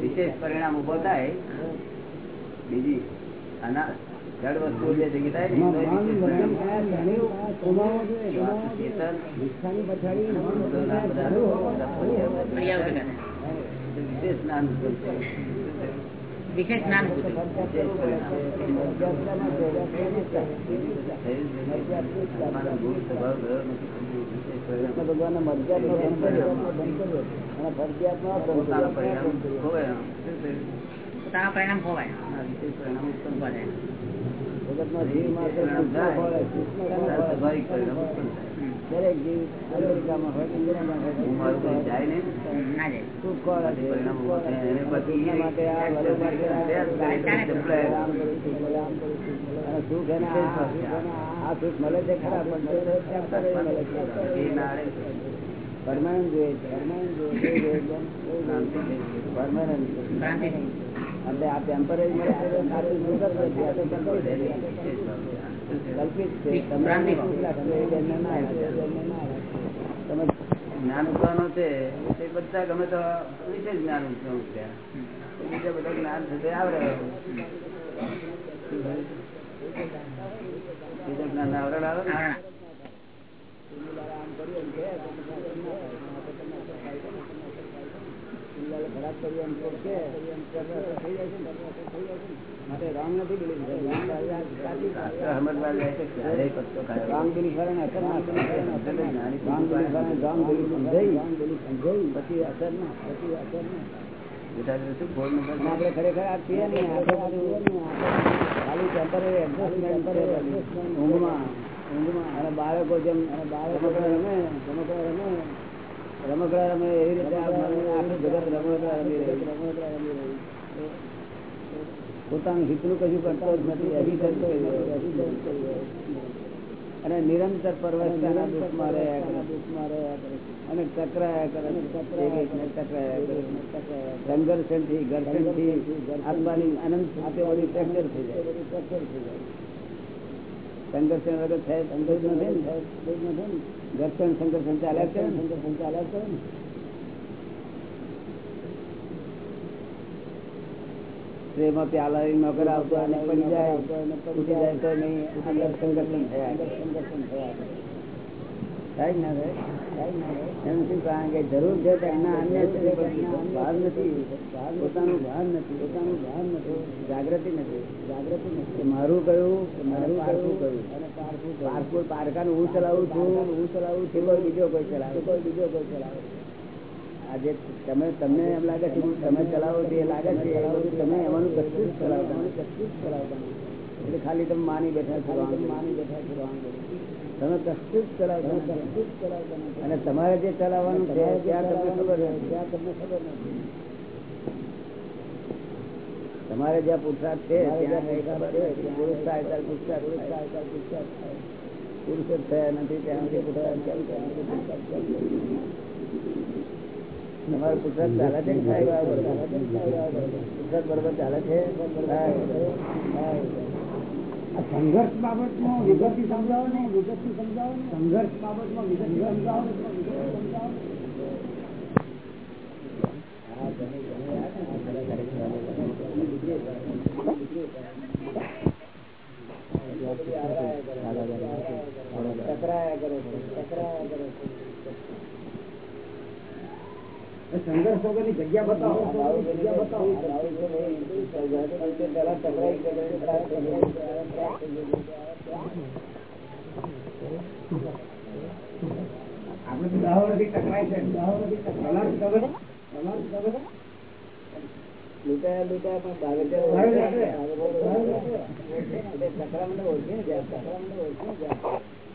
વિશેષ પરિણામ ઊભો થાય બીજી જડ વસ્તુ જે એ વિશેષ જ્ઞાન વિશેષ જ્ઞાન ભગવાન મરજાત પરિણામ. ખોવાય. પરિણામ ઉત્પન્ન ઊભા થાય. થાય જગત જીવ માત્ર. દરેક જીવ અમેરિકામાં હોય ઇન્ડિયામાં હોય સુખ માટે આ સુખ એને આ સુખ એને આ સુખ મળે છે ખરા પણ મળે છે. એ. Permanent જોઈએ permanent જોઈએ થઈ. એટલે આ ટેમ્પરરી મળે છે સાચું. આ તો છે. કલ્પિત છે એ. એ આવે. તમે જ્ઞાન ઉઠવાનું છે તે બધા ગમે તો વિશે જ્ઞાન ઉઠવાનું છે બીજા બધા જ્ઞાન થશે આવડે બીજા જ્ઞાન આવડે આવે ને? પછી અસર પછી અસર ના આપડે ખરેખર આ છીએ ને આખો ખાલી ટેમ્પરરી ઊંઘમાં. અને બાળકો જેમ રમકડા રમે. રમકડા રમે. રમકડા રમે એવી રીતે આખું જગત રમકડા રમી રહ્યું રમકડા રમી રહ્યું પોતાનું હિતનું કશું કરતો જ નથી અધિકાર અને નિરંતર પરવસતાના દુઃખમાં રહ્યા દુઃખમાં રહ્યા કરે અને ટકરાયા કરે ટકરાયા કરે સંઘર્ષણથી ઘર્ષણથી આત્માની અનંત સાથે ફ્રેક્ચર થઈ જાય. ફ્રેક્ચર થઈ જાય. સંઘર્ષણ વગર થાય, સંઘર્ષ નથી ને? ઘર્ષણ સંઘર્ષણ ચાલ્યા છે સંઘર્ષણ ચાલ્યા છે ને નોકર આવતો અને પડી જાય થયા સંઘર્ષણ થયા થાય ના એમ શું કારણ કે જરૂર છે તો એના અન્ય ભાન નથી. પોતાનું ભાન નથી. પોતાનું ભાન નથી. જાગૃતિ નથી. જાગૃતિ નથી. મારું કયું? મારું પારખું કયું? અને પારખું પારખું પારખાનું હું ચલાવું છું? હું ચલાવું છું. કોઈ બીજો કોઈ ચલાવે. કોઈ બીજો કોઈ ચલાવે. આજે તમે તમને એમ લાગે છે તમે ચલાવો છો એ લાગે છે એ બધું તમે એમાંનું કશું જ ચલાવતા કશું જ ચલાવતા એટલે ખાલી તમે માની બેઠા છો માની બેઠા છો તમે કશું જ. ચલાવતા અને તમારે જે ચલાવવાનું છે ત્યાં તમને ખબર ત્યાં તમને ખબર નથી. તમારે જ્યાં પુરસાદ છે પુરુષ જ થયા નથી ત્યાં? પુરુષાર્થ તમારો પુરસાદ ચાલે છે? પુસ્તક બરોબર ચાલે છે? સંઘર્ષ બાબતમાં વિગત સમજાવો ને વિગતથી સમજાવો ને સંઘર્ષ બાબતમાં વિગત સમજાવો ટકરાયા કરે છે ટકરાયા કરે છે સંઘર્ષ વગરની જગ્યા બતાવો જગ્યા બતાવો. પેલા તો ટકરાય છે. દહ વર્ષથી ટકરાય લૂંટાયા લૂંટાયા પણ સકરામણ ઓળખી ને જાય સકરામણ ઓળખી ને જાય ઓછેદાની સાધન ઓછેદાની ને ટકરાયા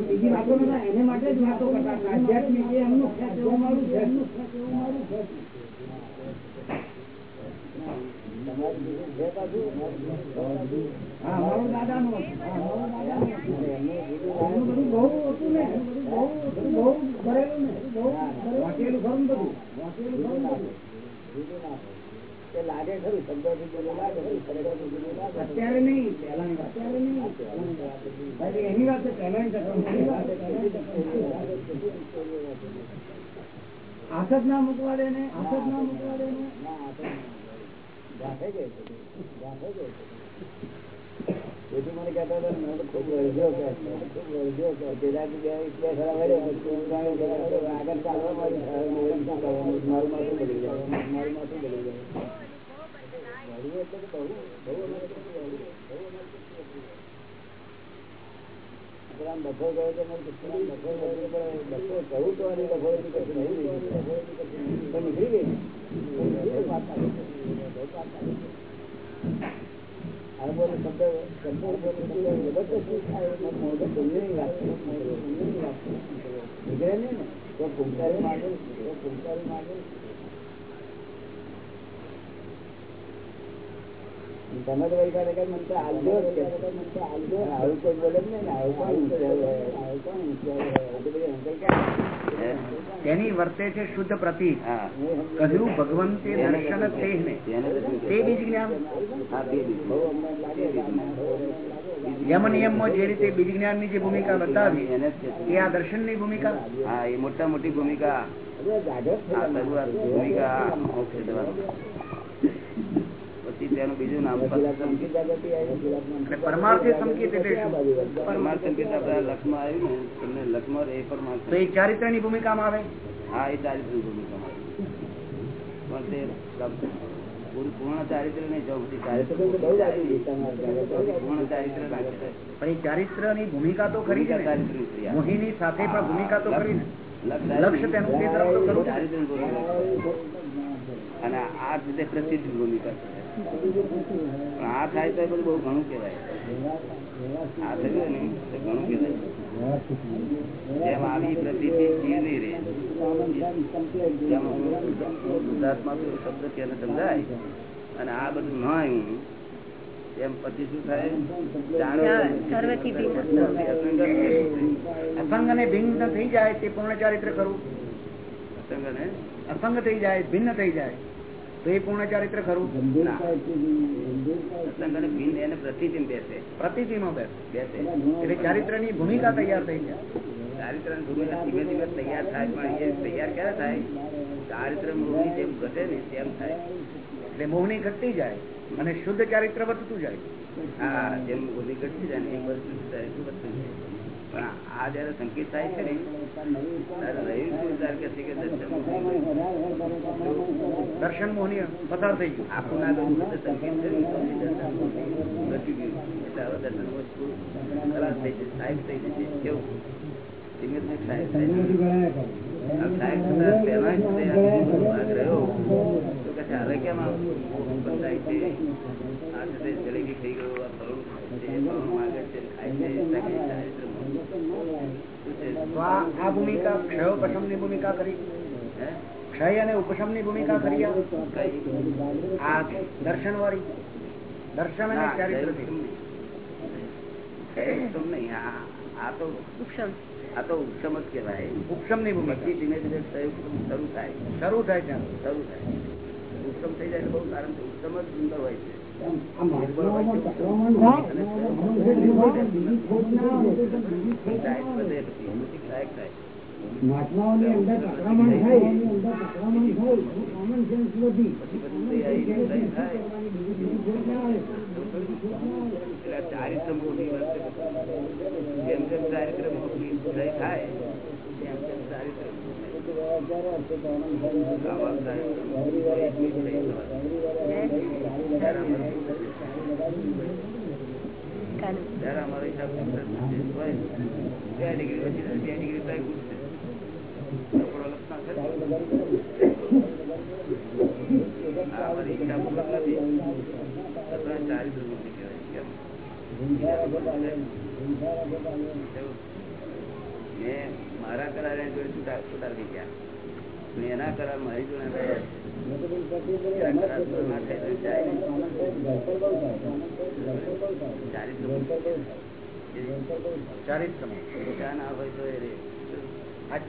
ને. ને ને બીજી વાતો એને માટે જ વાતો કરતા આધ્યાત્મિક એ એમનું મારું છે. હા, મારો દાદાનો હા એમનું બધું બહુ હતું ને. બહુ બહુ ભરેલું ને. બહુ વાંચેલું ખરું બધું? વાંચેલું ખરું બધું? ના લાગે ખરું શબ્દોથી બીજું લાગે અત્યારે નહીં અત્યારે નહીં. એની વાત જ ના મુકવાડે ને જ ના મૂકવા દે ને તેથી મને કહેતો હતા ને, મેં તો ખૂબ કે. ખૂબ આગળ ચાલવા મારે આમ ડફો ગયો તો મને પણ કહું તો અને ડફો નીકળ્યું. પણ નીકળી ગઈ. વાત શબ્દ જબરદસ્તી થાય છે. નીકળે નહીં ને તો ભૂમકારી માગે તો ભૂમકારી માગે તમે તો મને આલજો આવું કોઈ બોલે ને આવું કોણ તેની વર્તે છે શુદ્ધ પ્રતિક. કહ્યું ભગવંતે દર્શન તો બીજ જ્ઞાન. યમ નિયમમાં જે રીતે બીજ જ્ઞાનની જે ભૂમિકા બતાવી. એ આ દર્શનની ભૂમિકા? હા એ મોટા મોટી ભૂમિકા. ભૂમિકા. પછી તેનું બીજું નામ પરમાર્થે સંકેત પરમાર્થ લક્ષમાં આવ્યું ને તમને લક્ષમાં એ પરમાર્થ તો એ ચારિત્રની ભૂમિકામાં આવે? હા એ ચારિત્રની ભૂમિકામાં આવ્યું. પણ તે પૂર્ણ ચારિત્ર નહીં જવું ચારિત્ર. પૂર્ણ ચારિત્ર પણ એ ચારિત્રની ભૂમિકા તો ખરી છે ને? ચારિત્રની સાથે પણ ભૂમિકા તો ખરી ને? અને આ રીતે પ્રસિદ્ધ ભૂમિકા પણ આ થાય તો બહુ ઘણું કેવાય આ થયું ને તો ઘણું કેવાય જેમ આવી પ્રતિથી જીવ નહીં રહે ગુજરાતમાં શબ્દ કે સમજાય, અને આ બધું ન આવ્યું એમ પછી શું થાય? અસંગ ને ભિન્ન થઈ જાય તે પૂર્ણ ચારિત્ર ખરું. અસંગ ને અસંગ થઈ જાય ભિન્ન થઈ જાય તો એ પૂર્ણ ચારિત્ર ખરું. અસંગ અને ભિન્ન એને પ્રતિથી બેસે. પ્રતિથિમાં બેસ બેસે. એટલે ચારિત્રની ભૂમિકા તૈયાર થઈ જાય. ચારિત્ર ભૂમિકા ધીમે ધીમે તૈયાર થાય પણ એ તૈયાર ક્યારે થાય? ચારિત્ર મોહની જેમ ઘટે ને તેમ થાય. એટલે મોહની ઘટતી જાય. અને શુદ્ધ ચારિત્ર વધતું જાય. હા જેમ ઓછી ઘટતી જાય એમ વર્ષ ચારિત્ર વધતું જાય. પણ આ જયારે સંકેત થાય છે ને દર્શન મોહની પસાર થઈ ગયું. આખું ના ગયું સંકેત ઘટી ગયું. એટલે હવે દર્શન વસ્તુ ખલાસ થઈ જશે સાહેબ થઈ જશે કેવું? સાહેબ થઈ જશે. સાહેબ થતા પહેલા જ ભાગ રહ્યો હવે કેમ આ ઉત્પન્ન થાય છે? આ તે જલેબી થઈ ગયો આ ફળું છે માગે છે ખાય છે આ ભૂમિકા ક્ષયોપશમની ભૂમિકા કરી? ક્ષય અને ઉપશમની ભૂમિકા કરી આ? દર્શન વાળી દર્શન અને ચારિત્ર નહીં. જય ઉત્તમ નહીં. આ- આ તો આ તો ઉત્તમ જ કહેવાય. ઉપશમની ભૂમિકા ધીમે ધીમે શરૂ થાય. શરૂ થાય ત્યાં શરૂ થાય. ઉત્તમ થઈ જાય બહુ સારું ઉત્તમ જ સુંદર હોય છે મહાત્માઓની અંદર ચક્રમણ થાય ચક્રમણ થાય કોમન સેન્સ ચારિત્ર મોટી જેમ જેમ ચારિત્ર મોટી થાય આવા ચારિત્ર એટલી સહી થવાની. ત્યારે અમારું એકાનું ત્યારે અમારો હિસાબ હોય બે ડિગ્રી વચ્ચે બે ડિગ્રી તો ઉઠશે આપણો લક્ષણ છે આ અમારી હિસાબ પૂરો નથી છતાં ચારિત્ર મૂર્તિ કહેવાય કેમ મેં મારા કરાર એની જોડે છૂટા છૂટા થઈ ગયા? એના કરાર મારી જોડે.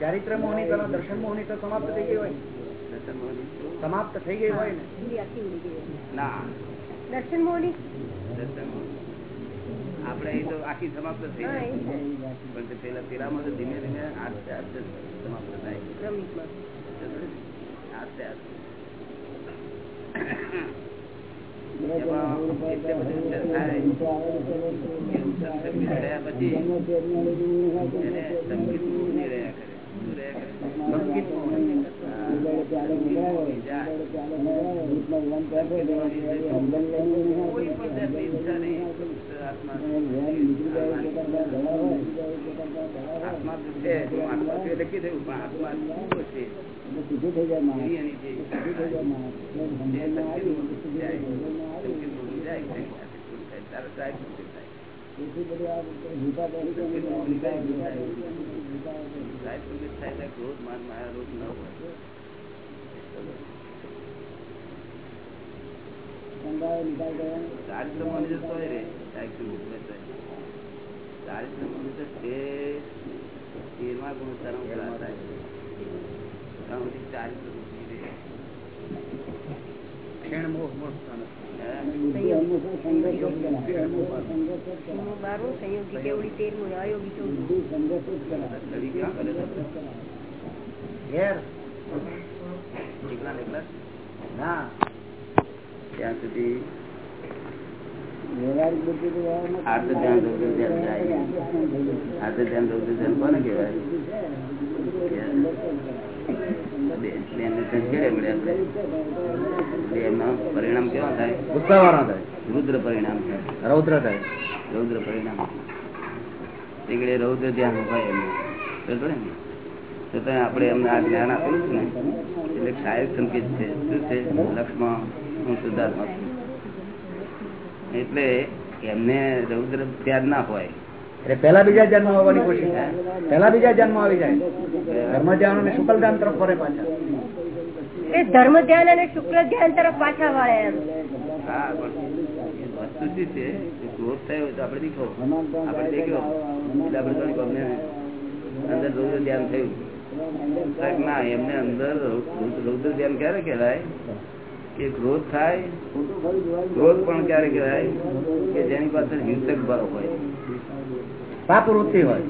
ચારિત્ર આ મોહની તો દર્શન મોહની તો સમાપ્ત થઈ ગઈ હોય. દર્શન મોહની સમાપ્ત થઈ ગઈ હોય ને? ના દર્શન મોહની દર્શન મોહની. આપણે એ તો આખી સમાપ્ત થઈ જાય પણ તે પેલા પેલામાં તો ધીમે ધીમે આસ્તે આસ્તે સમાપ્ત થાય. આસ્તે આસ્તે. કોઈ પણ ઈચ્છા નહીં. ફક્ત આત્મા છે આત્મા છે એટલે કીધું પણ આત્મા શું છે થાય, સંકેત મૂકી જાય થાય થાય સંકેત મૂકી જાય થાય એટલે ક્રોધ માન માયા રોગ ન હોય ચારિત્ર મનુષ્ય તો રે સાહેબ સંકેત હોય અયોગી એકલા એકલા ના. ત્યાં સુધી વ્યવહારિક બુદ્ધિ તો વ્યવહારમાં ધ્યાન રૌદ્ર ધ્યાન જાય. ધ્યાન રૌદ્ર ધ્યાન કોને કહેવાય? બે- બેનને સંકેડે મળે આપણે. એટલે એમના પરિણામ કેવા થાય? ગુસ્સાવાળા થાય. રુદ્ર પરિણામ થાય. રૌદ્ર થાય. રૌદ્ર પરિણામ. એકડે રૌદ્ર ધ્યાન હોય એમને ને? તો તો આપણે એમને આ જ્ઞાન આપેલું છે ને એટલે સાહેબ સંકેત છે. શું છે? લક્ષ્મણ. હું શુદ્ધાત્મા છું. એટલે એમને રૌદ્ર ધ્યાન ના હોય. એટલે પેલા બીજા જન્મ આવવાની કોશિશ પેલા બીજા જન્મ આવી જાય. ધર્મ ધ્યાન અને શુક્લ ધ્યાન તરફ ફરે પાછા. એ ધર્મ ધ્યાન અને શુક્લ ધ્યાન તરફ પાછા વળે એમ. હા વસ્તુ શું છે? કે થયો તો આપણે દીખો. આપણે દેખ્યો. એટલે આપણે થોડીક અમને અંદર રૌદ્ર ધ્યાન થયું. ના એમને અંદર રૌદ્ર ધ્યાન ક્યારે કહેવાય? કે ક્રોધ થાય ક્રોધ પણ ક્યારે કહેવાય? કે જેની પાસે હિંસક ભાવ હોય. પાપ વૃત્તિ હોય.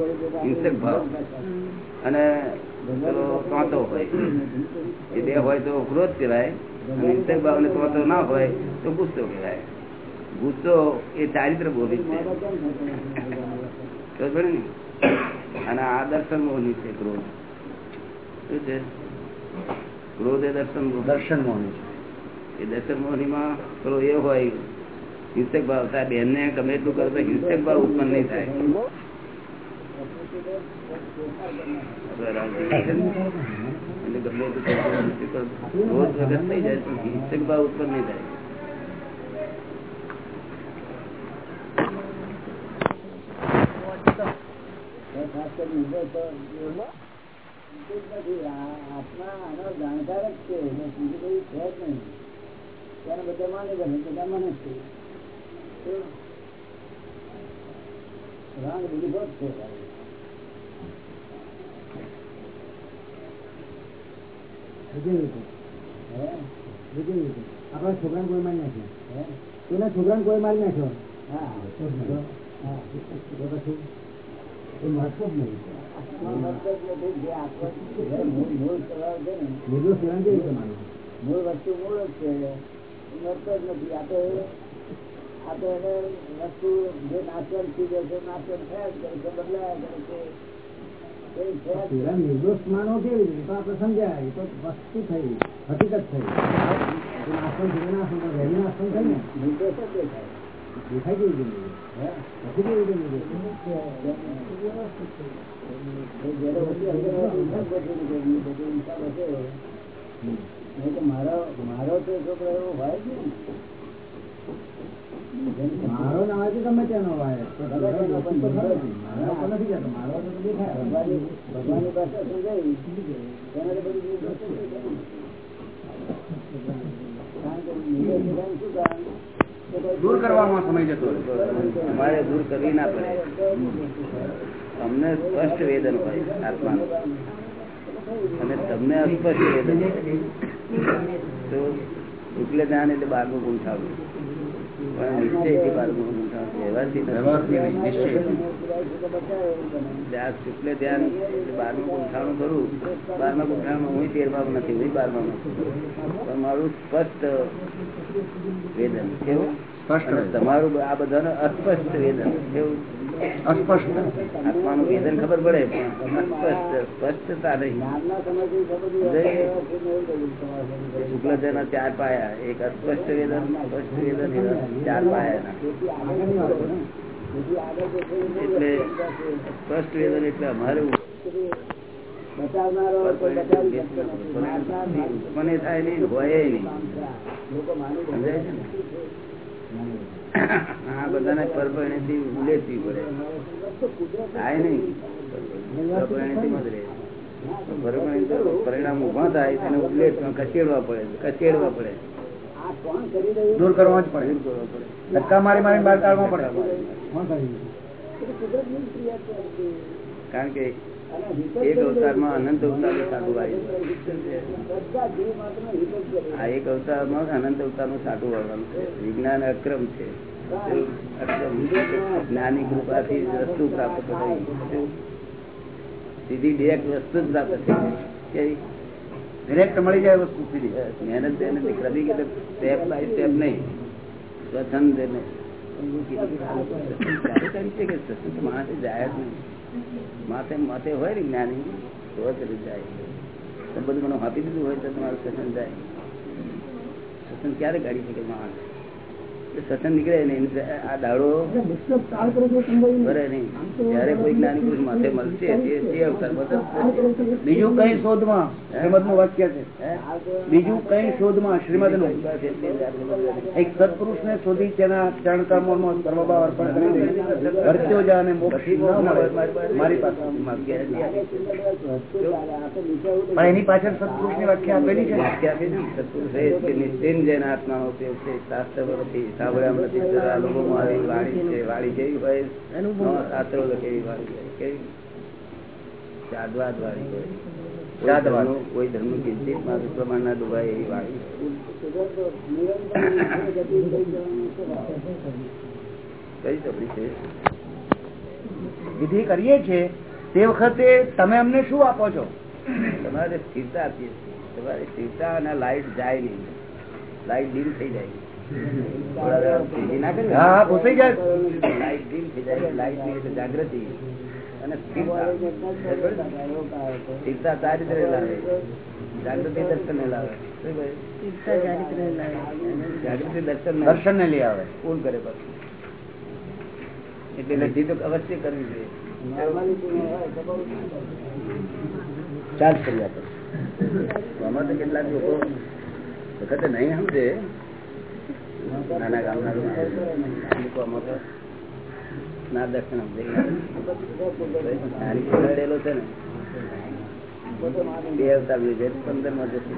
હિંસક ભાવ. અને કાંતો હોય. એ બે હોય તો ક્રોધ કહેવાય અને હિંસક ભાવ ને કાંતો ના હોય તો ગુસ્સો કહેવાય. ગુસ્સો એ ચારિત્ર બોલી છે. અને આ દર્શન મોહની છે ક્રોધ. શું છે? ક્રોધ એ દર્શન દર્શન મોહની એ દર્શન મોહનીમાં પેલો એ હોય હિંસક ભાવ થાય બેનને ગમે એટલું કરે તો હિંસક ભાવ ઉત્પન્ન નહીં થાય એટલે આનો જાણકાર જ છે બીજું કઈ છે જ નહીં ત્યારે બધા માને કરે બધા મને જ છે? રાંગ બિલીફો જ છે? આપણા છોકરા કોઈ મારી નાખ્યો હે? પેલા છોકરાને કોઈ મારી નાખ્યો હા. પછી એ નહીં મતલબ નથી જે આત્મા જે મૂળ મૂળ છે ને નિર્દોષ કેવી રીતે માનવું? મૂળ વસ્તુ મૂળ જ છે. મળતો જ નથી. આ તો આ તો એને વસ્તુ જે નાચવન થઈ જાય છે નાચવન થયા કરે છે બદલાયા કરે છે. નિર્દોષ માનો કેવી રીતે? તો સમજાય. તો વસ્તુ થઈ હકીકત થઈ. નાસ્તો જીવન નાસ્તો થઈ ને? નિર્દોષ જ દેખાય. દેખાય કેવી રીતે? હે? કેવી રીતે નહીં? મારો મારો તો છોકરો એવો હોય છે મારો ના હોય તો ગમે તેનો હોય ભગવાનની બધી દૂર કરવામાં સમય જતો અમારે દૂર કરવી ના પડે. અમને સ્પષ્ટ વેદન હોય આત્માનું. અને તમને અસ્પષ્ટ શુક્લ જ્ઞાન એટલે પણ નિશ્ચયથી વ્યવહારથી. એટલે ધ્યાન એટલે ગુંઠાણું કરું બારમા ગુંઠાણું હું તેરમા નથી હું બારમા પણ મારું સ્પષ્ટ વેદન. કેવું. તમારું આ બધાનું અસ્પષ્ટ વેદન. કેવું? અસ્પષ્ટ. આત્માનું વેદન ખબર પડે પણ અસ્પષ્ટ સ્પષ્ટતા નહીં શુક્લજના ચાર પાયા એક અસ્પષ્ટ વેદન સ્પષ્ટ વેદન ચાર એ એટલે સ્પષ્ટ વેદન એટલે અમારું. મને થાય. નહીં. હોય નહીં લોકો માની સમજાય છે ને? આ બધાને પરપરિણીથી ઉલેચવી પડે. થાય નહીં. પરિણામ ઊભા થાય, તેને ઉલેટ કચેડવા પડે કચેડવા પડે. દૂર કરવા જ પડે ધક્કા મારી મારી બહાર કાઢવા પડે. કારણ કે એક અવતારમાં અનંત અવતારનું સાટું કરે. આ એક અવતારમાં અનંત અવતારનું સાધુ આવવાનું છે. વિજ્ઞાન અક્રમ છે. જ્ઞાની કૃપાથી વસ્તુ પ્રાપ્ત થતી સીધી ડિરેક્ટ વસ્તુ જ પ્રાપ્ત થઈ ડિરેક્ટ મળી જાય વસ્તુ સીધી. મહેનત નથી કરવી કે સ્ટેપ બાય સ્ટેપ નહીં. સ્વચ્છંદ જાય જ નહીં. માથે માથે હોય ને જ્ઞાની તો જ જાય. બધું મને આપી દીધું હોય તો તમારું સસન જાય સસન ક્યારે ગાડી શકે? માણસ સ્વચ્છંદ નીકળે નહીં આ દાડો ભરે નહીં. જયારે કોઈ જ્ઞાની પુરુષ માથે મળશે તે બીજું કઈ શોધમાં? શ્રીમદનું વાક્ય છે. બીજું કઈ શોધમાં? શ્રીમદનું એક સત્પુરુષ ને શોધી તેના ચરણ કર્મોમાં સર્વભાવ અર્પણ કરી વર્ત્યો જા અને મોક્ષ ન મળે મારી પાસે પણ એની પાછળ સત્પુરુષની વ્યાખ્યા આપેલી છે. નિશ્ચિંજન આત્માનો ઉપયોગ છે શાસ્ત્ર સાંભળ્યા નથી આવી વાણી છે વાણી કેવી હોય? શાસ્ત્રો વાણી કેવી વાણી હોય? કોઈ એવી કઈ તકલીફ છે? વિધિ કરીએ છીએ. તે વખતે તમે અમને શું આપો છો? તમારે સ્થિરતા આપીએ છીએ. તમારે સ્થિરતા અને લાઈટ જાય નહીં. લાઈટ ડીમ થઈ જાય. થોડા વેળા સ્થિતિ ના કરી હા હા જાય. લાઈટ ડીમ થઈ જાય લાઈટની એટલે જાગૃતિ. અને સ્થિરતા. સ્થિરતા લાવે. જાગૃતિ દર્શન ને લાવે. જાગૃતિ દર્શન દર્શન ને લઈ આવે. કોણ કરે પછી એટલે લઢી તો અવશ્ય કરવી જોઈએ. ચાર્જ કરી આપે. આમાં તો કેટલાક લોકો વખતે નહીં સમજે. નાના ગામના ના દર્શન સમજે છે ને. બે અવતાર પંદરમાં જશે.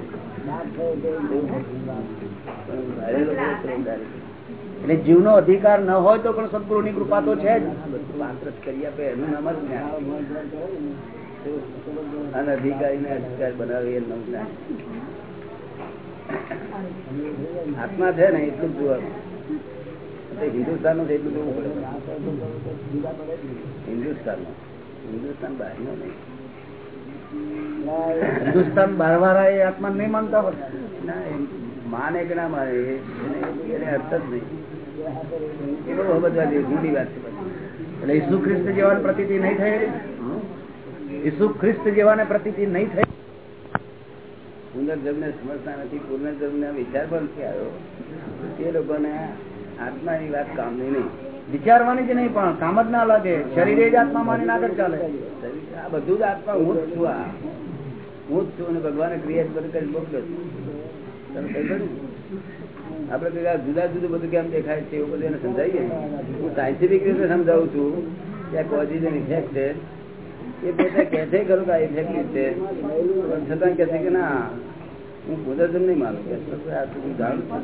એટલે જીવ જીવનો અધિકાર ન હોય તો પણ સદગુરુ ની કૃપા તો છે જ. જ કરી આપે એનું નામ જ જ્ઞાન અનધિકારીને અધિકાર બનાવે એનું જ્ઞાન આત્મા છે ને એટલું જ જોવાનું. હિન્દુસ્તાનનું એટલું જોવું પડે. હિન્દુસ્તાનનું હિન્દુસ્તાન બહાર નો નહીં. હિન્દુસ્તાન બારવાળા એ આત્મા નહીં માનતા હોય ના માને કે ના માને એ- એને અર્થ જ નહીં. એ બહુ જેવી ઊંડી વાત છે એટલે ઈસુ ખ્રિસ્ત જેવાની પ્રતીતિ નહીં થઈ? ઈસુ ખ્રિસ્ત જેવાને પ્રતિતિ નહીં થઈ? પુનર્જન્મ ને સમજતા નથી. પુનર્જન્મ ને વિચાર પણ આવ્યો? તે લોકોને આત્માની વાત કામની નહીં. વિચારવાની જ નહીં પણ કામ જ ના લાગે. શરીર જ આત્મા માની ના ચાલે. આ બધું જ આત્મા હું જ છું આ. હું જ છું અને ભગવાને ક્રિયા બધું કરી મોકલ્યો છું. આપડે કઈ જુદા જુદું બધું કેમ દેખાય છે એવું બધું એને સમજાવીએ? હું સાયન્ટિફિક રીતે સમજાવું છું. કે આ કોઝિઝન ઇફેક્ટ છે. એ પોતે કે છે ખરું કે આ છે. પણ છતાં કે છે કે ના હું બુદ્ધિઝમ નહીં માનું. કે આ તું જાણું છું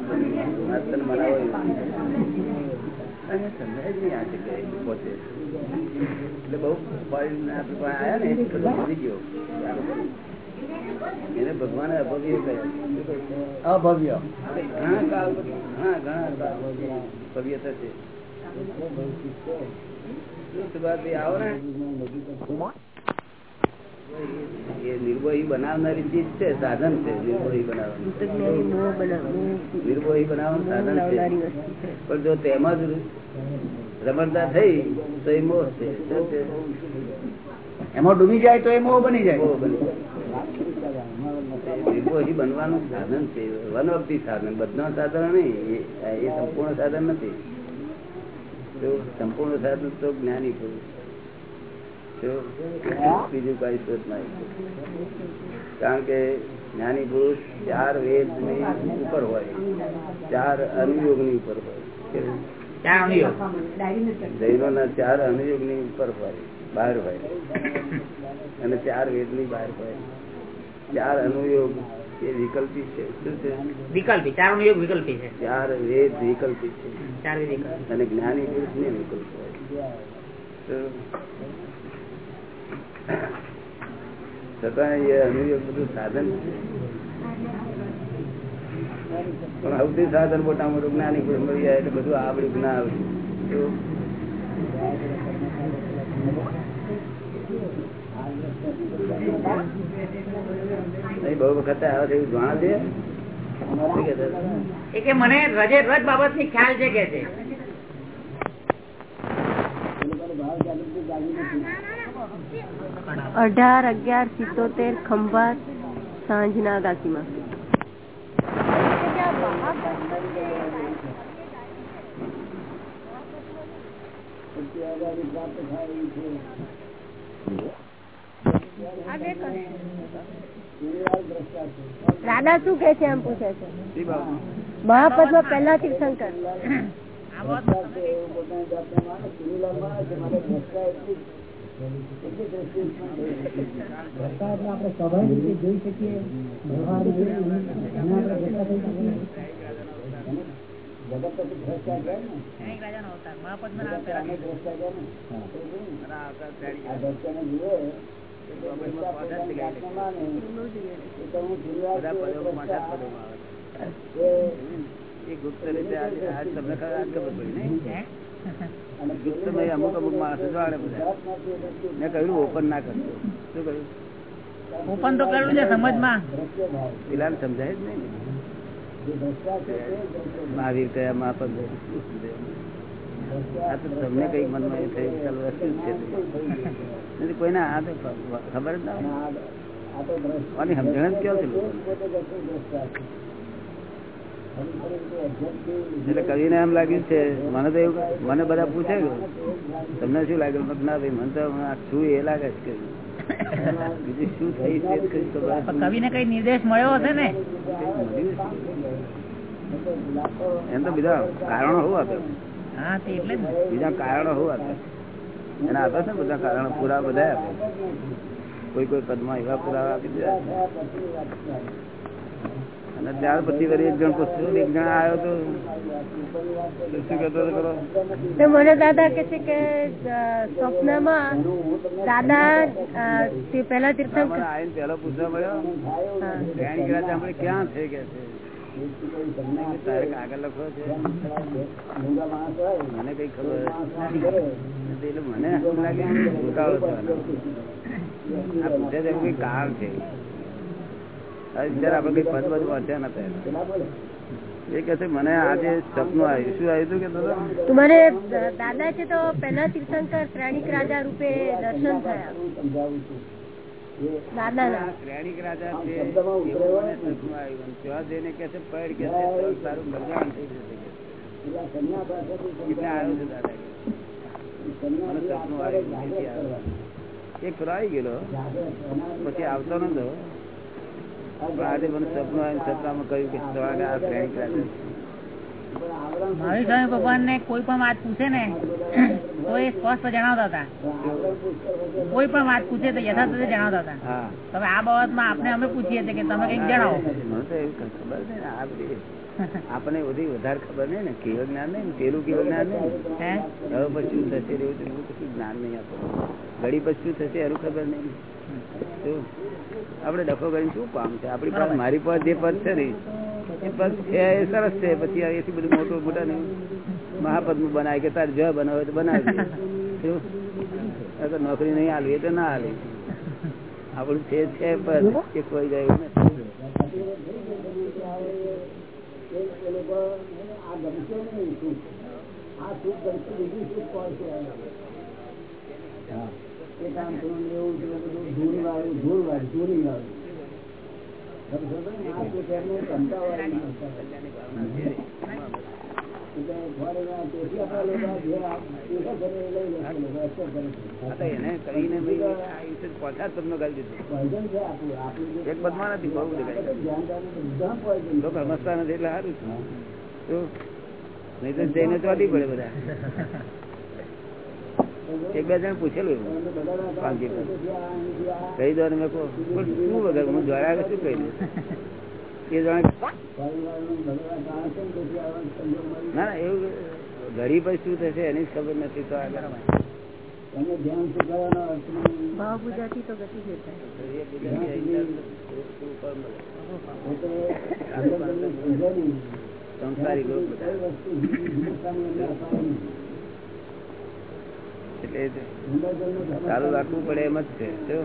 તને મનાવો અને સમજાય જ નહીં આ જગ્યાએ પોતે. એટલે બહુ પાસે ને એટલે સમજી ગયો. એને ભગવાને અભવ્ય કહ્યા? અભવ્ય. ઘણા કાળ ઘણા ઘણા ભવ્ય થશે. શું સુભાષભાઈ આવો ને એ નિર્ભય બનાવનારી ચીજ છે સાધન છે નિર્ભોહી બનાવવાનું. નિર્ભય બનાવવાનું સાધન છે. પણ જો તેમાં જ રમણતા થઈ તો એ મોહ છે. એમાં ડૂબી જાય તો એ મોહ બની જાય. મોહ બની નિર્ભોહી બનવાનું સાધન છે. વનવક્તિ સાધન. બધા સાધન નહીં એ- સંપૂર્ણ સાધન નથી. સંપૂર્ણ સાધુ તો જ્ઞાની પુરુષ. બીજું કઈ શોધ નહીં. કારણ કે જ્ઞાની પુરુષ ચાર વેદની ઉપર હોય. ચાર અનુયોગની ઉપર હોય. જૈનો ના ચાર અનુયોગની ઉપર હોય. બહાર હોય. અને ચાર વેદની બહાર હોય. ચાર અનુયોગ એ વિકલ્પી છે? શું છે? વિકલ્પી ચાર નો યોગ વિકલ્પી છે. ચાર વેદ વિકલ્પી છે. ચાર વિકલ્પ. અને જ્ઞાની પુરુષ ને વિકલ્પ છતાં એ અનુયોગ બધું સાધન છે. પણ સૌથી સાધન મોટા મોટું જ્ઞાની પુરુષ મળી જાય એટલે બધું આવડ્યું ના આવડ્યું તો નહીં બહુ વખત આવે છે એવું જાણ છે? કે મને રજે રજ બાબતની ખ્યાલ છે કે છે. અઢાર અગિયાર સિત્તોતેર ખંભાત સાંજના ગાસીમાં. દાદા શું કે છે એમ પૂછે છે? મહાપદમાં પહેલા આપણે દ્રષ્ટા થઈ ગુપ્ત રીતે આજ આજ તમને ખબર ખબર પડી નહીં? ગુપ્તમય અમુક અમુક માણસો જાણે બધા. મેં કહ્યું ઓપન ના કરતો શું કહ્યું? ઓપન તો કરવું છે સમજમાં. પેલા સમજાય જ નહીં. મહાવીર કયા મહાપદ આ તો તમને કઈ મનમાં એ થયું ચાલો શું છે. કોઈને આ તો ખબર જ ના આની સમજણ જ ક્યાં છે એટલે કવિને એમ લાગ્યું છે મને તો એવું મને બધા પૂછે તમને શું લાગ્યું? ના ભાઈ મને તો આ શું એ લાગે છે કે બીજું શું થઈ છે કવિને કઈ નિર્દેશ મળ્યો હશે ને? એમ તો બીજા કારણો શું આપે. બીજા કારણો આપે એના આપે છે બધા કારણો? પૂરા બધા આપે કોઈ કોઈ પદમાં એવા પુરાવા આપી દીધા. અને ત્યાર પછી વળી એક જણ પૂછ્યું એક જણ આવ્યો તો શું કહેતો કરો તો મને દાદા કે છે કે સ્વપ્નમાં દાદા તે તીર્થંકર આવીને પેલો પૂછવા મળ્યો. હા. ક્યાં થઈ ગયા છે? મને કઈ ખબર. એટલે મને લાગે એ કે મને આજે સપનું આવ્યું શું આવ્યું કે દાદા તમારે દાદા છે તો પેલા તીર્થંકર શ્રેણીક રાજા રૂપે દર્શન થયા શ્રેણિક રાજા છે ત્યાં જઈને કે પડ કે થઈ જશે. આવ્યો દાદા. એક ફેરો ગયેલો. પછી આવતો નતો આજે મને સપનું આવ્યું સપનામાં કહ્યું કે આ શ્રેણી ક્લાસ મહાવીર સ્વામી ભગવાન ને કોઈ પણ વાત પૂછે ને તો એ સ્પષ્ટ જણાવતા હતા. કોઈ પણ વાત પૂછે તો યથાર્થ જણાવતા હતા. હા. તમે આ બાબતમાં આપણે અમે પૂછીએ છીએ કે તમે કંઈક જણાવો. મને તો એવું કઈ ખબર છે ને આ બધી વધારે ખબર નહીં ને કેવું જ્ઞાન નહીં પેલું કેવું જ્ઞાન નહીં હવે પછી શું થશે એવું કશું જ્ઞાન નહીં આપણને ઘડી પછી શું થશે એનું ખબર નહીં શું? આપણે ડખો કરીને શું કામ છે? આપણી પાસે મારી પાસે જે પદ છે ને એ પદ છે એ સરસ છે. પછી એથી બધું મોટું મોટા નહીં મહાપદનું બનાય કે તારે જો બનાવે તો બનાવી નોકરી નહીં હાલવી તો ના હાલવી આપણું છે છે પદ કે કોઈ જાય નથી. આ સુખ આ સુખ ગમશે બીજું સુખ કોણ છે વાળું ધૂળ વાળું ચોરી વાળું નહીં તો જઈને ચોટી પડે બધા. એક બે જણ પૂછેલું એવું. કહી દો મેં કહું પણ શું વગર? હું જોયા આગળ શું કહી દઉં એ જાણે ને ના એવું ઘડી પછી શું થશે એની જ ખબર નથી તો આગળ ભાવ પૂજાથી તો ગતિ સંસારી લોક કઈ બધા વસ્તુ હિંદુસ્તાની અંદર અપાય નહીં. એટલે ચાલુ રાખવું પડે એમ જ છે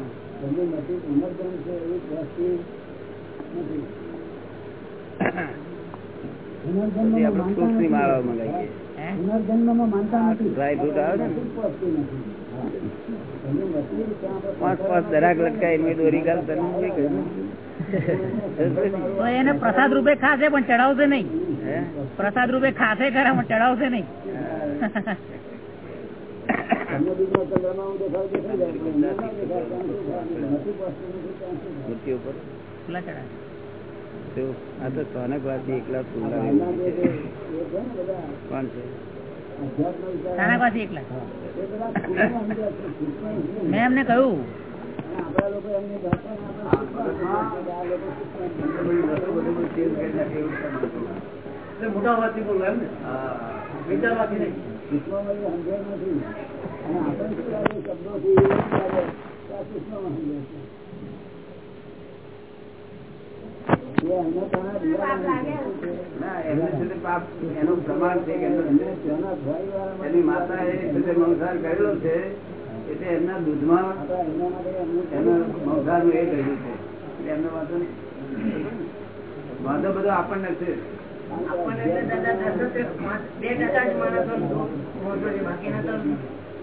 પાંચ પાંચ દરાક લટકાય દોરી ગાલ એને પ્રસાદ રૂપે ખાશે પણ ચડાવશે નહીં. હે? પ્રસાદ રૂપે ખાશે ખરા પણ ચડાવશે નહીં. તમને બીજો ચંદ્રમા હું દેખાવ દેખાઈ જાય પણ એમને ના દેખાય ત્યાં શું થાય? નથી પહોંચતું નથી ત્યાં શું થાય? મૃત્યુ પર ખુલ્લા ચડાવે આ તો સોનક વાસી એકલા આ ફૂલા ભાઈના જે છે, એ છે ને બધા કોણ છે અધ્યાત્મ વિચાર- નાનાકવાસી એકલા એ બધા સૂક્ષ્મ સમજે છે, સૂક્ષ્મ સમજે. મેં એમને કહ્યું. મોટા વાતથી બોલવા એમ ને વિચારવાથી નહીં એનું પ્રમાણ છે માતા એ મંસાર કરેલો એ કર્યું છે એમનો વાંધો. વાંધો બધો આપણને છે બે ટકા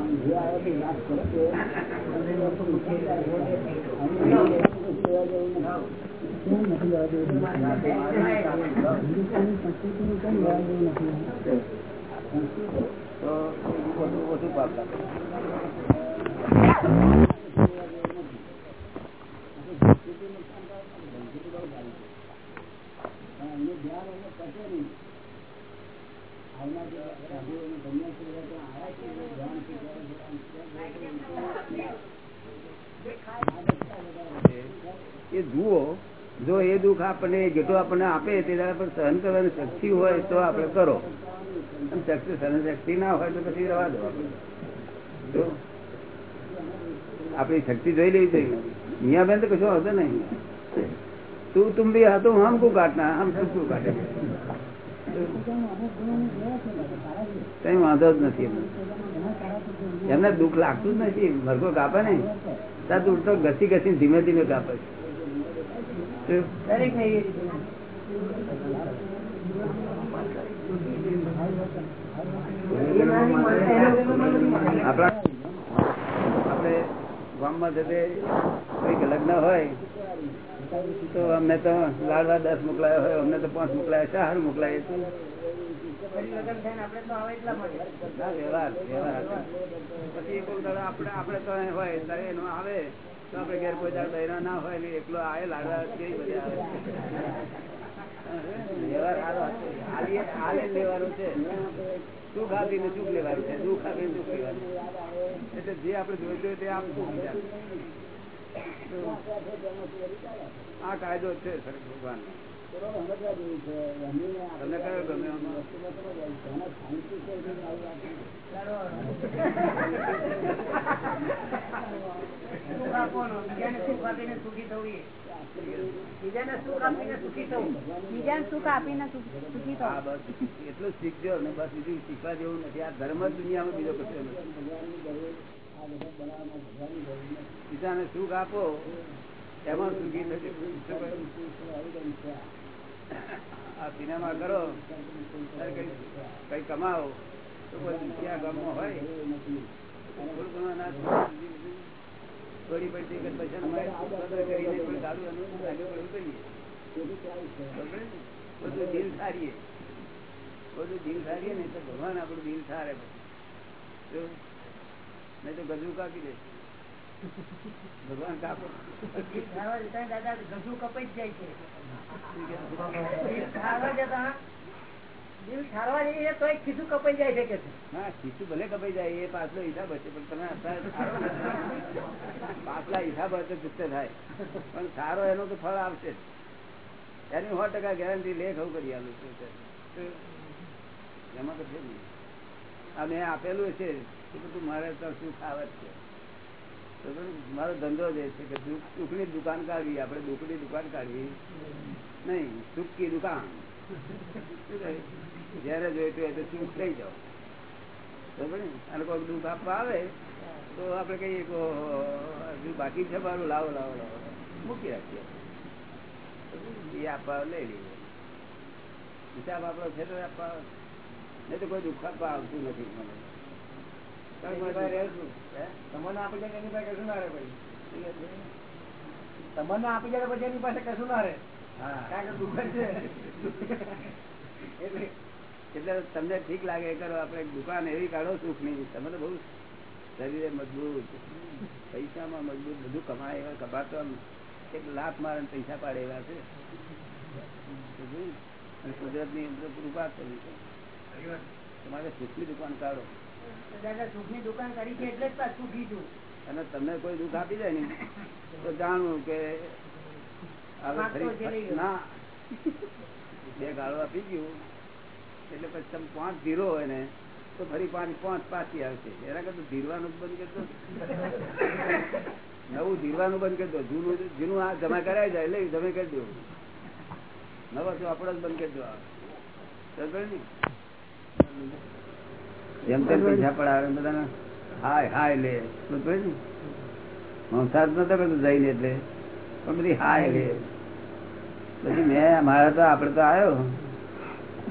આમ જે નુકસાન થાય છે. અને એ વસ્તુ લેવા જેવું નથી. કેમ નથી લેવા જેવું? હિન્દુસ્તાની સંસ્કૃતિનું કેમ લેવા જેવું નથી સંસ્કૃતિ તો ઓછું ઓછું પાપ લાગે એમનું ધ્યાન એમને પચે નહીં આવનાર જે સાધુઓ અને સન્યાસીઓ લોકો આવ્યા છે એ ધ્યાન એ જુઓ, જો એ દુઃખ આપણને જેટલું આપણને આપે તે સહન કરવાની શક્તિ હોય તો આપણે કરો. અને શક્તિ સહન શક્તિ ના હોય તો પછી રવા દો. આપણી શક્તિ જોઈ લેવી જોઈએ. મિયા બેન તો કશું હશે નહીં. તું તું બી હતો હમ કુ કાટના હમ શું કો કાટે કઈ વાંધો જ નથી એમને. દુઃખ લાગતું જ નથી. મરઘો કાપે ને ત્યાં દૂર તો ઘસી ઘસી ધીમે ધીમે કાપે છે? દરેક ને રીતે. ગામમાં જતે કંઈક લગ્ન હોય તો અમને તો લાડવા દસ મોકલાયો હોય અમને તો પાંચ મોકલાયા ચાર મોકલાય વ્યવહાર વ્યવહાર. પછી કોઈક દાડો આપણે આપણે તો હોય ત્યારે એનો આવે. તો આપણે ઘેર કોઈ દાડો ના હોય ને એકલો આવે લાડવા કેવી બધી આવે? લેવાનું છે. સુખ આપીને સુખ લેવાનું છે. દુઃખ આપીને દુઃખ લેવાનું એટલે જે આપણે જોઈતું તે આપવું આ કાયદો છે સર ભગવાન તમને કયો ગમે એટલું શીખજો ને બસ બીજું શીખવા જેવું નથી. આ ધર્મ જ દુનિયામાં બીજો કશો નથી. બીજાને સુખ આપો એમાં સુખી આ સિનેમા કરો કઈ કમાવો તો કોઈ દુખિયા ગામમાં હોય. થોડું ઘણું અનાજ થોડી પૈસી કે પૈસા મળે તો કરીને કોઈ દારૂ એનું આગળ પડવું કરીએ બધું દિલ સારીએ બધું દિલ સારીએ ને તો ભગવાન આપણું દિલ સારે બધું તો ગજુ કાપી દે ભગવાન કાપો દાદા ગજુ કપાઈ જાય છે ખીસું કપાઈ જાય છે છે ના ભલે કપાઈ જાય, એ પાછલો હિસાબ હશે તમે પાછલા હિસાબ હશે થાય. પણ સારો એનો તો ફળ આવશે એની સો ટકા ગેરંટી લે ખવું કરી એમાં તો છે નહીં. આ મેં આપેલું છે બધું મારે તો સુખ આવે જ છે. મારો ધંધો જ છે કે દુઃખ સુખની દુકાન કાઢવી, આપણે દુઃખની દુકાન કાઢવી. નહીં સુખ કી દુકાન. શું? જયારે જોઈતું હોય તો સુખ લઈ જાઓ. બરોબર અને કોઈ દુઃખ આપવા આવે તો આપણે કહીએ કે હજુ બાકી છે મારું? લાવો લાવો લાવો. મૂકી રાખીએ. એ આપવા લઈ લઈએ. હિસાબ આપણો છે તો આપવા નહીં તો કોઈ દુઃખ આપવા આવતું નથી મને? તમને આપી જાય એની પાસે કશું ના રહે ભાઈ શું કહે છે? તમને આપી જાય પછી એની પાસે કશું ના રહે. હા. કારણ કે દુઃખ છે. એટલે એટલે તમને ઠીક લાગે કરો આપણે દુકાન એવી કાઢો સુખની તમે તો બહુ શરીરે મજબૂત પૈસામાં મજબૂત બધું કમાય એવા કપાતો એક લાભ મારે પૈસા પાડે એવા છે. અને કુદરતની અંદર કૃપા કરવી છે. તમારે સુખની દુકાન કાઢો. સુખની દુકાન કરી છે એટલે જ સુખી છું. અને તમને કોઈ દુઃખ આપી જાય ને તો જાણવું કે હવે ના બે ગાળો આપી ગયું. એટલે પછી તમે પાંચ ધીરો હોય ને, તો ફરી પાંચ પાંચ પાછી આવશે એના કરતા ધીરવાનું બંધ કરતો નવું ધીરવાનું બંધ કરતો જૂનું જૂનું આ જમા કરાય જાય, એટલે જમે કરી દો. નવો તો આપણો જ બંધ કરી? જેમ તેમ પૈસા પડાવે બધાને. હાય હાય લે? સંસાર નતો કરતો જઈને એટલે. પણ બધી હાય લે. પછી મેં, મારા તો આપડે તો આવ્યો.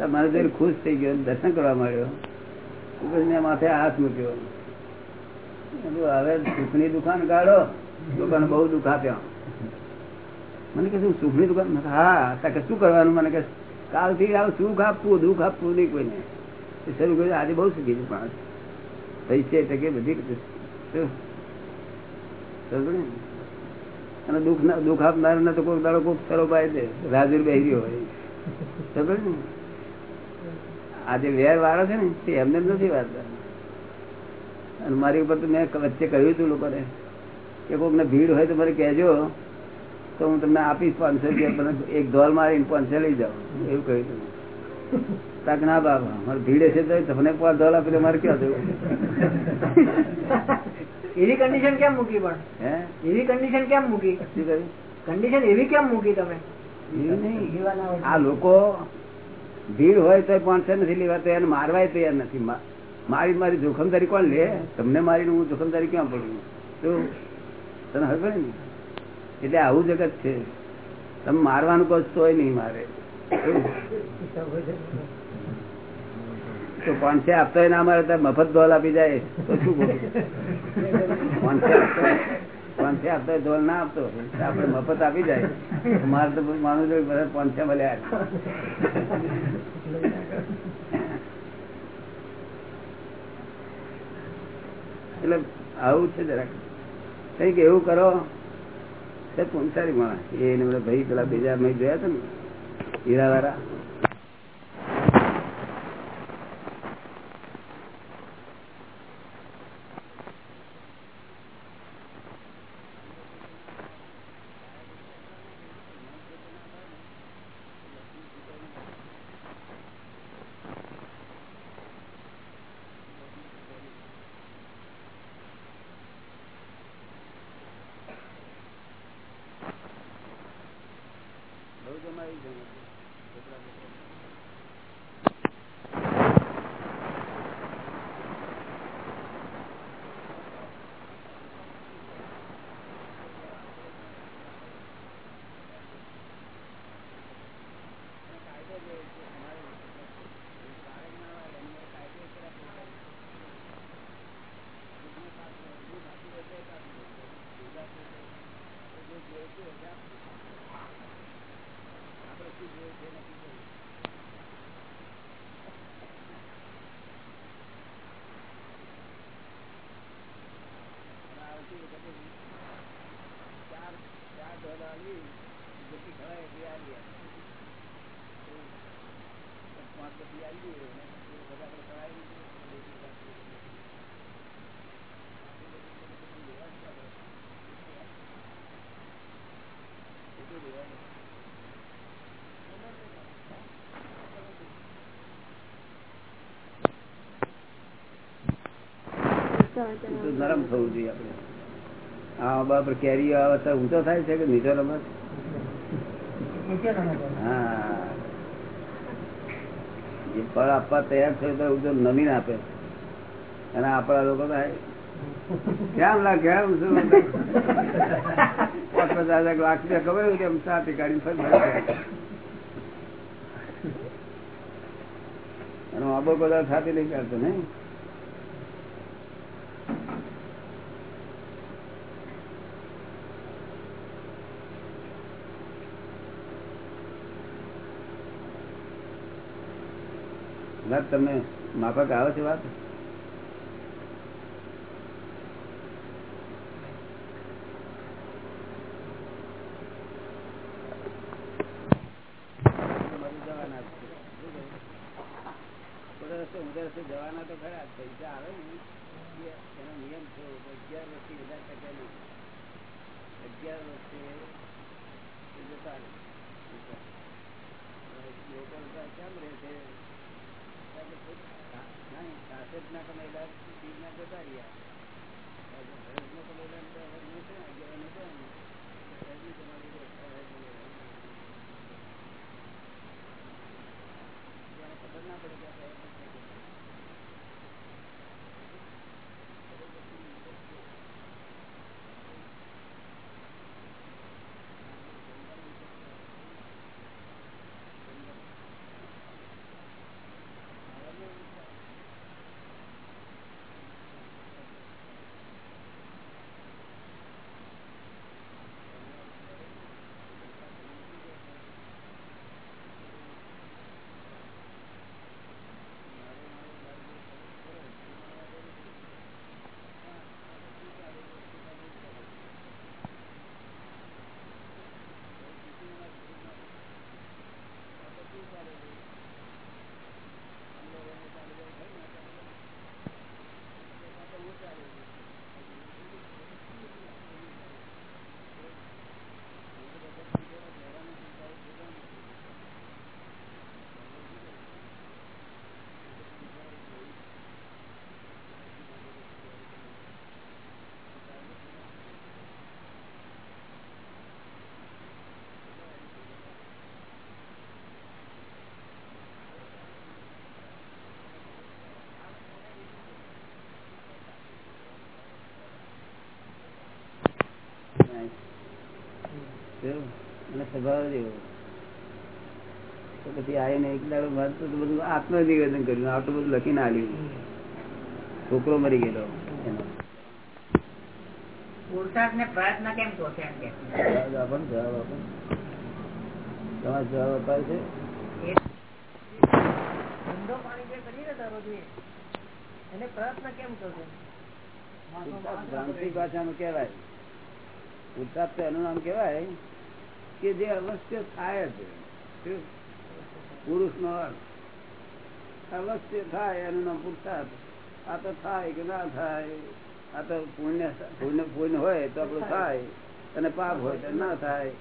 મને જોઈને ખુશ થઈ ગયો દર્શન કરવા માંડ્યો. પછી મેં માથે હાથ મૂક્યો. હવે સુખની દુકાન કાઢો. દુકાન બહુ દુઃખ આપ્યા. મને કે, શું સુખની દુકાન? હા. શું કરવાનું? મને કે, કાલથી આવું સુખ આપવું, દુઃખ આપવું નહીં કોઈને. શરૂ કર્યું, આજે બહુ સુખી માણસ પૈસે ટકે બધી અને દુઃખ દુઃખ આપનાર તો કોઈ દાડો કોઈક સરો પાય છે રાજુર બેહરી હોય. સમજ ને? આ જે વેર વાળો છે ને તે એમને નથી વાળતા અને મારી ઉપર તો મેં વચ્ચે કહ્યું હતું લોકોને કે કોઈકને ભીડ હોય તો મને કહેજો તો હું તમને આપીશ પાંચસો રૂપિયા એક ધોલ મારીને પાંચસો લઈ જાઉં. એવું કહ્યું હતું તાક ના બાબા મારે ભીડ હશે તો તમને પાંચ ધોલ તો મારે ક્યાં જવું? એવી કન્ડિશન કેમ મૂકી પણ? હે? એવી કન્ડિશન કેમ મૂકી? કન્ડિશન એવી કેમ મૂકી તમે. આ લોકો ભીડ હોય તો પાંચસો નથી લેવા એને મારવાય તૈયાર નથી. મારી મારી જોખમદારી કોણ લે? તમને મારીને હું જોખમદારી ક્યાં પડું તો તને હવે ને? એટલે આવું જગત છે. તમે મારવાનું કહો તોય નહીં મારે. તો પાંચસે આપતો ના મારે મફત ધોલ આપી જાય. તો શું? પાંચસે આપતો પાંચસે આપતો ઢોલ ના આપતો. આપડે મફત આપી જાય. મારે તો માનું જોઈએ પાંચસે મળ્યા એટલે આવું છે જરાક. કંઈક એવું કરો. પૂંછારી માણસ. એને ભાઈ પેલા બીજા મેં જોયા હતા ને હીરા વાળા નરમ થવું જોઈએ આપણે. હા બાપર કેરીઓ આવે તો ઊંચો થાય છે કે નીચો નંબર હા. જે ફળ આપવા તૈયાર થયો તો ઊંચો નમીન આપે. અને આપણા લોકો થાય કેમ લાગે? કેમ શું? પાંચ પચાસ લાખ લાખ રૂપિયા ખબર હોય કેમ સાથી કાઢી ફરી અને આબો બધા સાથે નહીં કાઢતો નહીં વાત તમને માફક આવે છે વાત? જવાના તો ખરા પૈસા આવે ને. અને સ્વભાવ જ તો પછી આવીને એક દાડો વાંચતું બધું આત્મનિવેદન કર્યું. આટલું બધું લખીને આવ્યું છોકરો મરી ગયેલો. એનો. પ્રયત્ન કેમ જવાબ આપો ને, જવાબ આપો ને. તમારે જવાબ અપાય છે? એ પાણી જે કરીએ ને એને પ્રયત્ન કેમ ભ્રાંતિ ભાષામાં કહેવાય. પુરુષાર્થ તો એનું નામ કહેવાય કે જે અવશ્ય થાય છે? પુરુષનો અર્થ. અવશ્ય થાય, એનું નામ પુરુષાર્થ. આ તો થાય કે ના થાય, આ તો પુણ્ય પુણ્ય પુણ્ય હોય તો આપણું થાય, અને પાપ હોય તો ના થાય.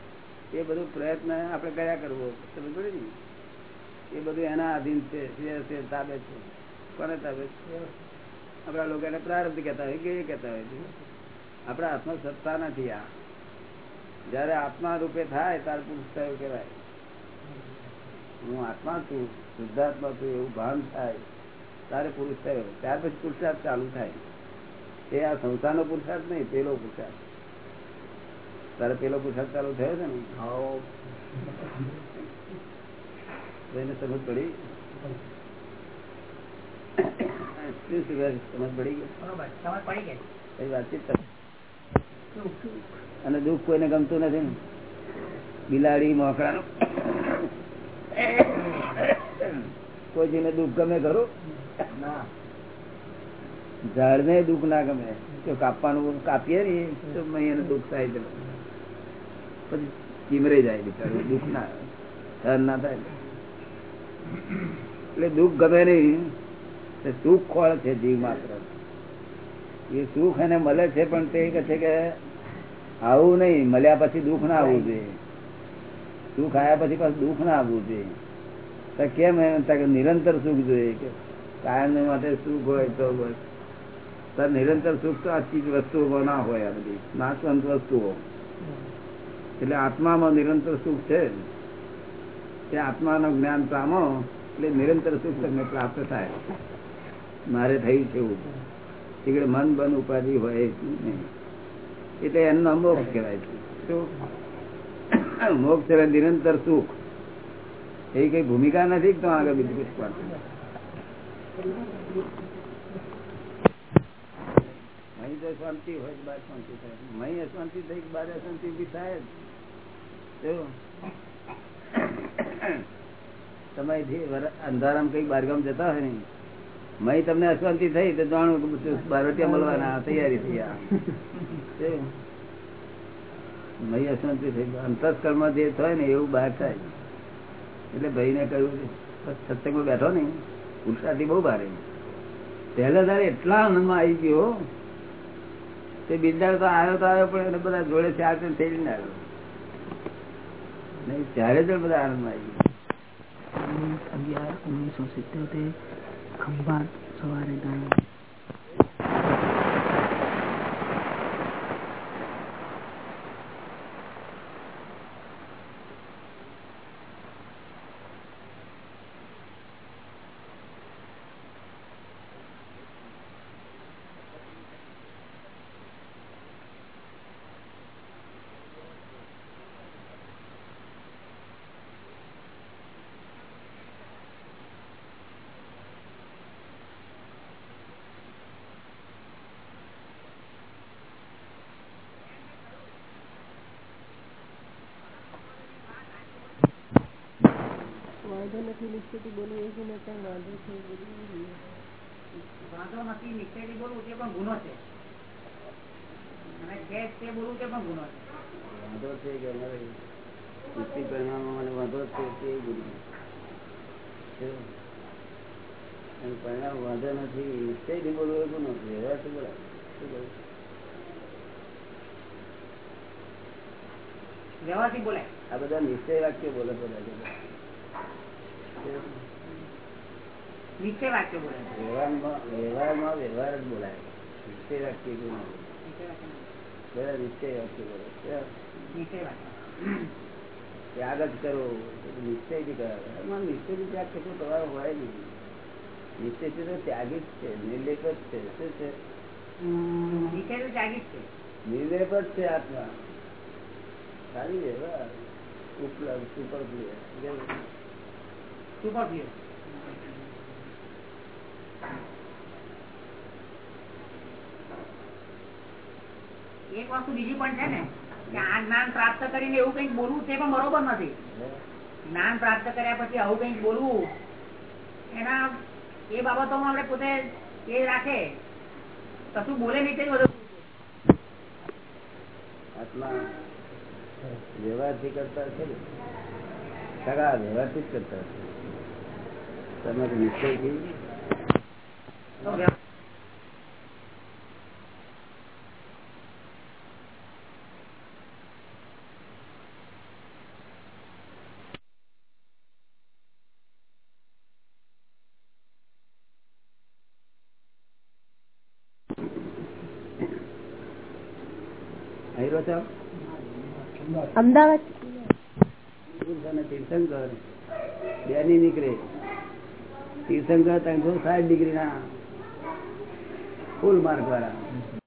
એ બધું પ્રયત્ન આપણે કર્યા કરવો. તમે જોડે ને? એ બધું એના આધીન છે છે, તાબે છે, કોને તાબે છે? આપણા લોકો એને પ્રારબ્ધ કહેતા હોય કે એ કહેતા હોય આપણા હાથમાં સત્તા નથી આ. જયારે આત્મા રૂપે થાય ત્યારે પુરુષ થયો કહેવાય? હું આત્મા છું શુદ્ધાત્મા છું એવું ભાન થાય તારે પુરુષ થયો ત્યાર પછી પુરુષાર્થ ચાલુ થાય. એ આ સંસારનો પુરુષાર્થ નહીં પેલો પુરુષાર્થ. તારે પેલો પુરુષાર્થ ચાલુ થયો છે ને? એને સમજ પડી? શું સમજ પડી ગઈ? વાતચીત. અને દુઃખ કોઈને ગમતું નથી ને. બિલાડી મોકળાનું કોઈ જેને દુઃખ ગમે ખરું? ઝાડ ને દુઃખ ના ગમે. તો કાપવાનું કાપીએ ને તો એને દુઃખ થાય છે. પછી ચીમરે જાય બિચારું દુઃખ ના સહન ના થાય. એટલે દુઃખ ગમે નહીં સુખ ખોળ છે જીવ માત્ર? એ સુખ એને મળે છે પણ તે કહે છે કે આવું નહીં, મળ્યા પછી દુઃખ ના આવવું જોઈએ. સુખ આવ્યા પછી પાછું દુઃખ ના આવવું જોઈએ. કેમ નિરંતર સુખ જોઈએ કે કાયમ માટે સુખ હોય તો બસ. તો નિરંતર સુખ તો આ ચીજ વસ્તુઓ ના હોય આ બધી, નાશવંત વસ્તુઓ. એટલે આત્મામાં નિરંતર સુખ છે તે આત્માનું જ્ઞાન પામો, એટલે નિરંતર સુખ તમને પ્રાપ્ત થાય. મારે થયું છે એવું. મન બન ઉપાધિ હોય નહીં. એટલે એમનો મોક્ષ કહેવાય મોક્ષ એટલે નિરંતર સુખ. એવી કઈ ભૂમિકા નથી તો આગળ બીજું પુષ્પાર્થ અહીં હોય બાદ શાંતિ થાય? મહી અશાંતિ થઈ કે અશાંતિ ઊભી થાય જ? તમે અંધારામાં કંઈક બારગામ જતા હોય ને? મય તમને અશાંતિ થઈ તો જાણું બારોટિયા મળવાના તૈયારી થઈ મય અશાંતિ થઈ. અંતસ્કર્મ જે થાય ને એવું બહાર થાય. એટલે ભાઈને કહ્યું સત્સંગમાં બેઠો ને ઉત્સાહથી બહુ ભારે પહેલા તારે એટલા આનંદમાં આવી ગયો તે બિરદાર તો આવ્યો તો આવ્યો પણ એને બધા જોડે ચાર ત્રણ થઈ ને આવ્યો. નહીં ત્યારે જ બધા આનંદમાં આવી ગયો. અગિયાર ઓગણીસો સિત્તોતેર ખંભાત સવારે ગયો વાંધો બોલવું એ ને કઈ વાંધો છે વાંધો નથી નિશ્ચયથી બોલવું તે પણ ગુનો છે. અને છે તે બોલવું તે પણ ગુનો છે. વાંધો છે કે અમારે પરિણામમાં મને વાંધો છે તે ગુરુ છે. પરિણામ વાંધો નથી નિશ્ચયથી બોલવું એ ગુનો છે. બોલાય શું? વ્યવહારથી બોલાય. આ બધા નિશ્ચય વાક્ય બોલે બધા નિશ્ચય વાક્ય બોલાય વ્યવહારમાં વ્યવહારમાં વ્યવહાર જ બોલાય નિશ્ચય વાક્ય ગુનો વાક્ય નહીં. વાક્ય કરો. નિશ્ચયથી કરાવે નિશ્ચયથી ત્યાગ કશું તમારો હોય નહીં. નિશ્ચયથી તો ત્યાગી જ છે. નિર્લેપ જ છે. શું છે? નિશ્ચય જ છે. નિર્લેપ જ છે આત્મા. સારી વ્યવહાર. ઉપલબ્ધ સુપર સુપર પ્રિય એક વસ્તુ બીજી પણ છે ને, કે આ જ્ઞાન પ્રાપ્ત કરીને એવું કંઈક બોલવું તે પણ બરોબર નથી. જ્ઞાન પ્રાપ્ત કર્યા પછી આવું કંઈક બોલવું, એના, એ બાબતોમાં આપણે પોતે એ રાખે. કશું બોલે નહીં તે બધું આત્મા વ્યવહારથી કરતા છે ને? સગા, વ્યવહારથી કરતા છે તમે તો નિશ્ચયથી તો? વ્ય- અહીં રહો છો અમદાવાદ. બે તીર્થંકર. બેની નીકળે. તીર્થંકર ત્રણસો સાઠ ડિગ્રી ના ફૂલ માર્ક વાળા.